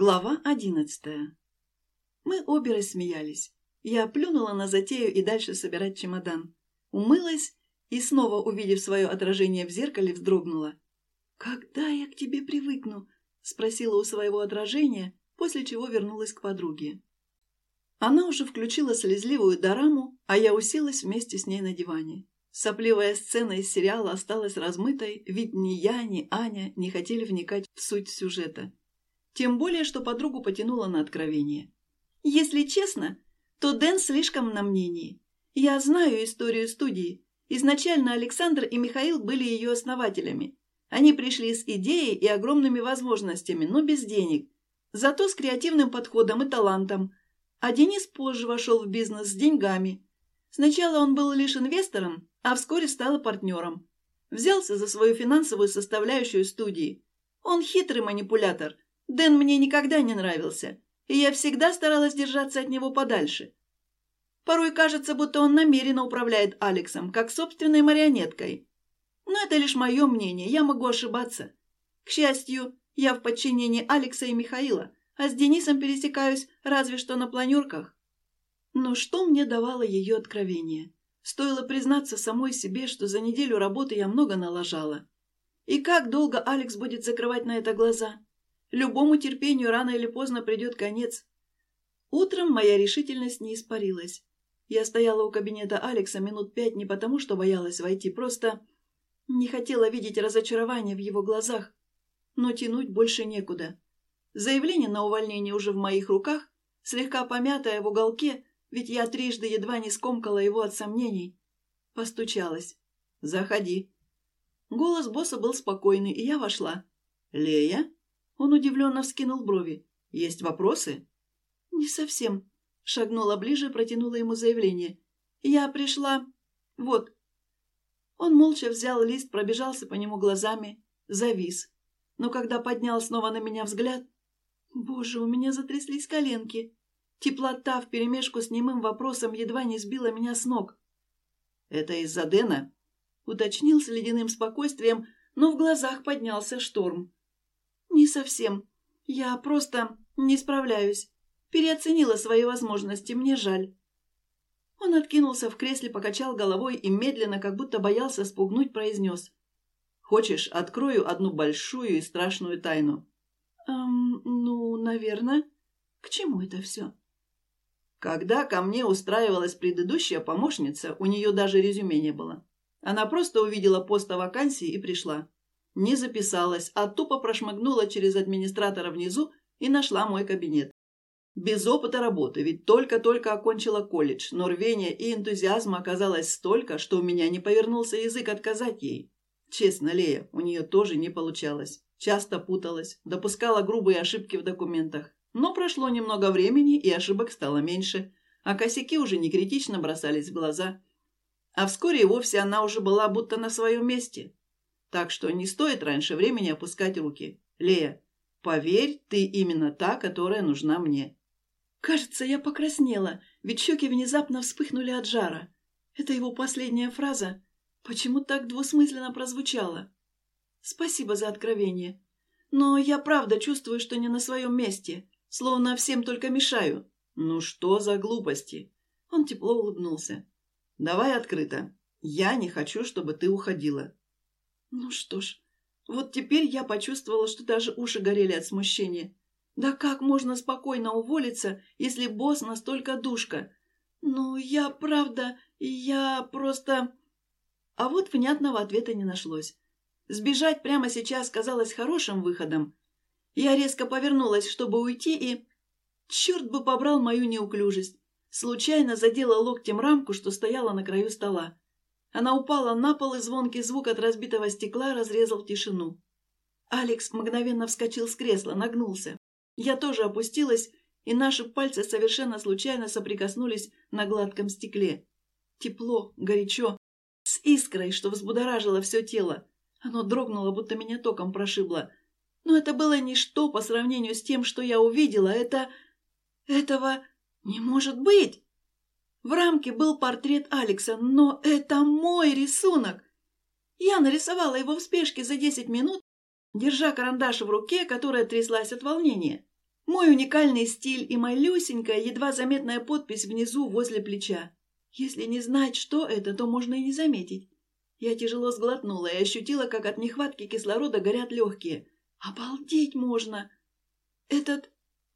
Глава одиннадцатая. Мы обе рассмеялись. Я плюнула на затею и дальше собирать чемодан. Умылась и, снова увидев свое отражение в зеркале, вздрогнула. «Когда я к тебе привыкну?» – спросила у своего отражения, после чего вернулась к подруге. Она уже включила слезливую дораму, а я уселась вместе с ней на диване. Сопливая сцена из сериала осталась размытой, ведь ни я, ни Аня не хотели вникать в суть сюжета. Тем более, что подругу потянуло на откровение. Если честно, то Дэн слишком на мнении. Я знаю историю студии. Изначально Александр и Михаил были ее основателями. Они пришли с идеей и огромными возможностями, но без денег. Зато с креативным подходом и талантом. А Денис позже вошел в бизнес с деньгами. Сначала он был лишь инвестором, а вскоре стал партнером. Взялся за свою финансовую составляющую студии. Он хитрый манипулятор – Дэн мне никогда не нравился, и я всегда старалась держаться от него подальше. Порой кажется, будто он намеренно управляет Алексом, как собственной марионеткой. Но это лишь мое мнение, я могу ошибаться. К счастью, я в подчинении Алекса и Михаила, а с Денисом пересекаюсь разве что на планерках. Но что мне давало ее откровение? Стоило признаться самой себе, что за неделю работы я много налажала. И как долго Алекс будет закрывать на это глаза? Любому терпению рано или поздно придет конец. Утром моя решительность не испарилась. Я стояла у кабинета Алекса минут пять не потому, что боялась войти, просто не хотела видеть разочарование в его глазах. Но тянуть больше некуда. Заявление на увольнение уже в моих руках, слегка помятое в уголке, ведь я трижды едва не скомкала его от сомнений. Постучалась. «Заходи». Голос босса был спокойный, и я вошла. «Лея?» Он удивленно вскинул брови. «Есть вопросы?» «Не совсем». Шагнула ближе протянула ему заявление. «Я пришла... Вот». Он молча взял лист, пробежался по нему глазами, завис. Но когда поднял снова на меня взгляд... Боже, у меня затряслись коленки. Теплота вперемешку с немым вопросом едва не сбила меня с ног. «Это из-за Дэна?» Уточнил с ледяным спокойствием, но в глазах поднялся шторм. «Не совсем. Я просто не справляюсь. Переоценила свои возможности, мне жаль». Он откинулся в кресле, покачал головой и медленно, как будто боялся спугнуть, произнес. «Хочешь, открою одну большую и страшную тайну?» «Эм, ну, наверное. К чему это все?» Когда ко мне устраивалась предыдущая помощница, у нее даже резюме не было. Она просто увидела пост о вакансии и пришла. Не записалась, а тупо прошмыгнула через администратора внизу и нашла мой кабинет. Без опыта работы, ведь только-только окончила колледж, но рвения и энтузиазма оказалось столько, что у меня не повернулся язык отказать ей. Честно, Лея, у нее тоже не получалось. Часто путалась, допускала грубые ошибки в документах. Но прошло немного времени, и ошибок стало меньше, а косяки уже не критично бросались в глаза. А вскоре и вовсе она уже была будто на своем месте. Так что не стоит раньше времени опускать руки. Лея, поверь, ты именно та, которая нужна мне. Кажется, я покраснела, ведь щеки внезапно вспыхнули от жара. Это его последняя фраза почему так двусмысленно прозвучала. Спасибо за откровение. Но я правда чувствую, что не на своем месте, словно всем только мешаю. Ну что за глупости? Он тепло улыбнулся. Давай открыто. Я не хочу, чтобы ты уходила. Ну что ж, вот теперь я почувствовала, что даже уши горели от смущения. Да как можно спокойно уволиться, если босс настолько душка? Ну, я правда, я просто... А вот внятного ответа не нашлось. Сбежать прямо сейчас казалось хорошим выходом. Я резко повернулась, чтобы уйти, и... Черт бы побрал мою неуклюжесть. Случайно задела локтем рамку, что стояла на краю стола. Она упала на пол, и звонкий звук от разбитого стекла разрезал тишину. Алекс мгновенно вскочил с кресла, нагнулся. Я тоже опустилась, и наши пальцы совершенно случайно соприкоснулись на гладком стекле. Тепло, горячо, с искрой, что взбудоражило все тело. Оно дрогнуло, будто меня током прошибло. Но это было ничто по сравнению с тем, что я увидела. Это... Этого не может быть! В рамке был портрет Алекса, но это мой рисунок. Я нарисовала его в спешке за десять минут, держа карандаш в руке, которая тряслась от волнения. Мой уникальный стиль и малюсенькая, едва заметная подпись внизу возле плеча. Если не знать, что это, то можно и не заметить. Я тяжело сглотнула и ощутила, как от нехватки кислорода горят легкие. Обалдеть можно! Этот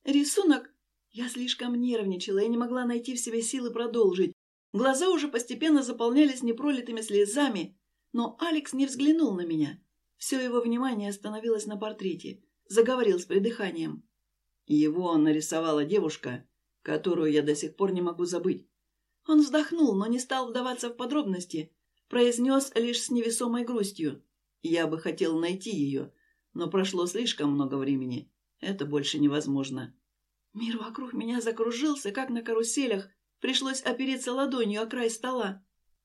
рисунок... Я слишком нервничала и не могла найти в себе силы продолжить. Глаза уже постепенно заполнялись непролитыми слезами, но Алекс не взглянул на меня. Все его внимание остановилось на портрете. Заговорил с придыханием. Его нарисовала девушка, которую я до сих пор не могу забыть. Он вздохнул, но не стал вдаваться в подробности, произнес лишь с невесомой грустью. Я бы хотел найти ее, но прошло слишком много времени. Это больше невозможно. Мир вокруг меня закружился, как на каруселях. Пришлось опереться ладонью о край стола.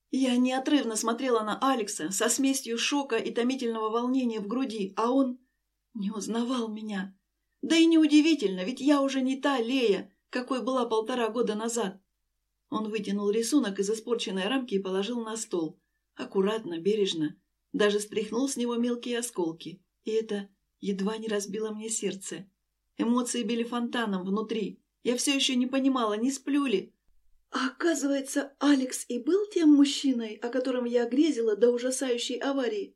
Я неотрывно смотрела на Алекса со смесью шока и томительного волнения в груди, а он не узнавал меня. Да и неудивительно, ведь я уже не та Лея, какой была полтора года назад. Он вытянул рисунок из испорченной рамки и положил на стол. Аккуратно, бережно. Даже стряхнул с него мелкие осколки. И это едва не разбило мне сердце. Эмоции били фонтаном внутри. Я все еще не понимала, не сплю ли. А оказывается, Алекс и был тем мужчиной, о котором я грезила до ужасающей аварии.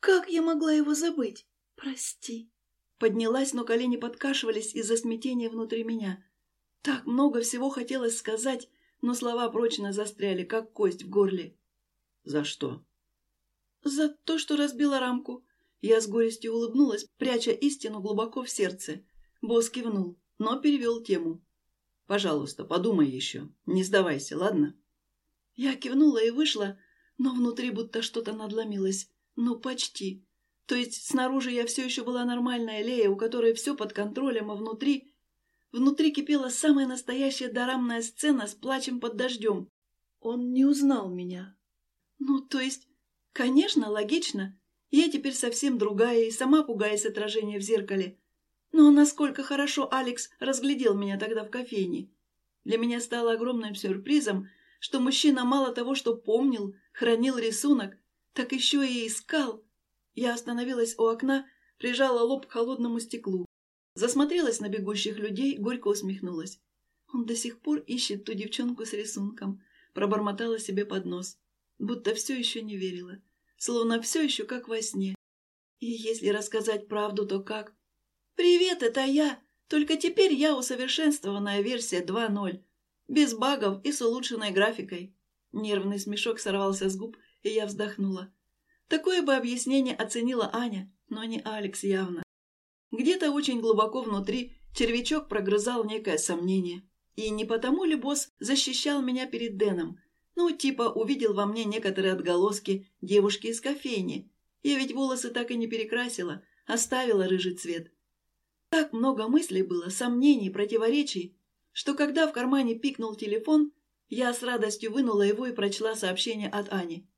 Как я могла его забыть? Прости. Поднялась, но колени подкашивались из-за смятения внутри меня. Так много всего хотелось сказать, но слова прочно застряли, как кость в горле. «За что?» «За то, что разбила рамку». Я с горестью улыбнулась, пряча истину глубоко в сердце. Босс кивнул, но перевел тему. «Пожалуйста, подумай еще. Не сдавайся, ладно?» Я кивнула и вышла, но внутри будто что-то надломилось. Ну, почти. То есть снаружи я все еще была нормальная Лея, у которой все под контролем, а внутри Внутри кипела самая настоящая дорамная сцена с плачем под дождем. Он не узнал меня. Ну, то есть, конечно, логично. Я теперь совсем другая и сама пугаюсь отражения в зеркале. Но насколько хорошо Алекс разглядел меня тогда в кофейне. Для меня стало огромным сюрпризом, что мужчина мало того, что помнил, хранил рисунок, так еще и искал. Я остановилась у окна, прижала лоб к холодному стеклу. Засмотрелась на бегущих людей, горько усмехнулась. Он до сих пор ищет ту девчонку с рисунком. Пробормотала себе под нос. Будто все еще не верила. Словно все еще как во сне. И если рассказать правду, то как? «Привет, это я! Только теперь я усовершенствованная версия 2.0. Без багов и с улучшенной графикой». Нервный смешок сорвался с губ, и я вздохнула. Такое бы объяснение оценила Аня, но не Алекс явно. Где-то очень глубоко внутри червячок прогрызал некое сомнение. И не потому ли босс защищал меня перед Дэном? Ну, типа, увидел во мне некоторые отголоски девушки из кофейни. Я ведь волосы так и не перекрасила, оставила рыжий цвет. Так много мыслей было, сомнений, противоречий, что когда в кармане пикнул телефон, я с радостью вынула его и прочла сообщение от Ани.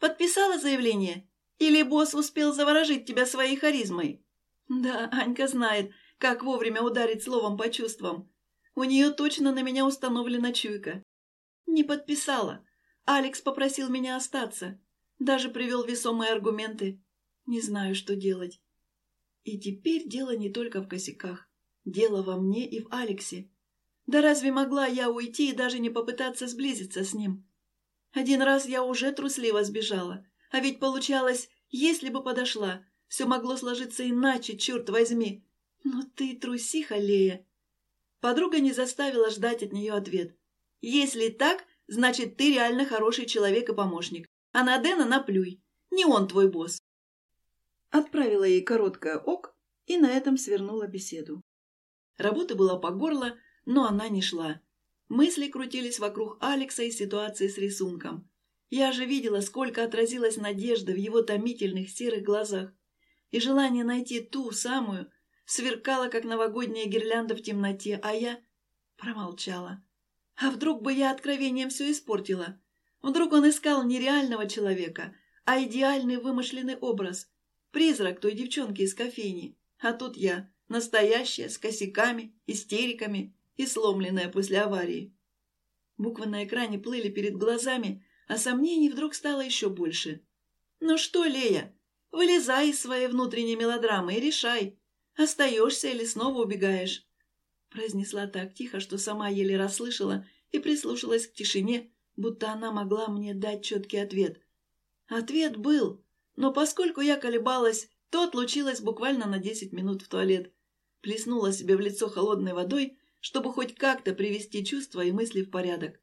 «Подписала заявление? Или босс успел заворожить тебя своей харизмой?» Да, Анька знает, как вовремя ударить словом по чувствам. У нее точно на меня установлена чуйка. Не подписала. Алекс попросил меня остаться. Даже привел весомые аргументы. Не знаю, что делать. И теперь дело не только в косяках. Дело во мне и в Алексе. Да разве могла я уйти и даже не попытаться сблизиться с ним? Один раз я уже трусливо сбежала. А ведь получалось, если бы подошла, все могло сложиться иначе, черт возьми. Но ты трусиха, Лея. Подруга не заставила ждать от нее ответ. Если так, значит, ты реально хороший человек и помощник. А на Дэна наплюй. Не он твой босс. Отправила ей короткое ок и на этом свернула беседу. Работа была по горло, но она не шла. Мысли крутились вокруг Алекса и ситуации с рисунком. Я же видела, сколько отразилась надежда в его томительных серых глазах и желание найти ту самую сверкало, как новогодняя гирлянда в темноте, а я промолчала. А вдруг бы я откровением все испортила? Вдруг он искал не реального человека, а идеальный вымышленный образ, призрак той девчонки из кофейни. А тут я, настоящая, с косяками, истериками и сломленная после аварии. Буквы на экране плыли перед глазами, а сомнений вдруг стало еще больше. «Ну что, Лея, Вылезай из своей внутренней мелодрамы и решай, остаешься или снова убегаешь. произнесла так тихо, что сама еле расслышала и прислушалась к тишине, будто она могла мне дать четкий ответ. Ответ был, но поскольку я колебалась, то отлучилась буквально на десять минут в туалет. Плеснула себе в лицо холодной водой, чтобы хоть как-то привести чувства и мысли в порядок.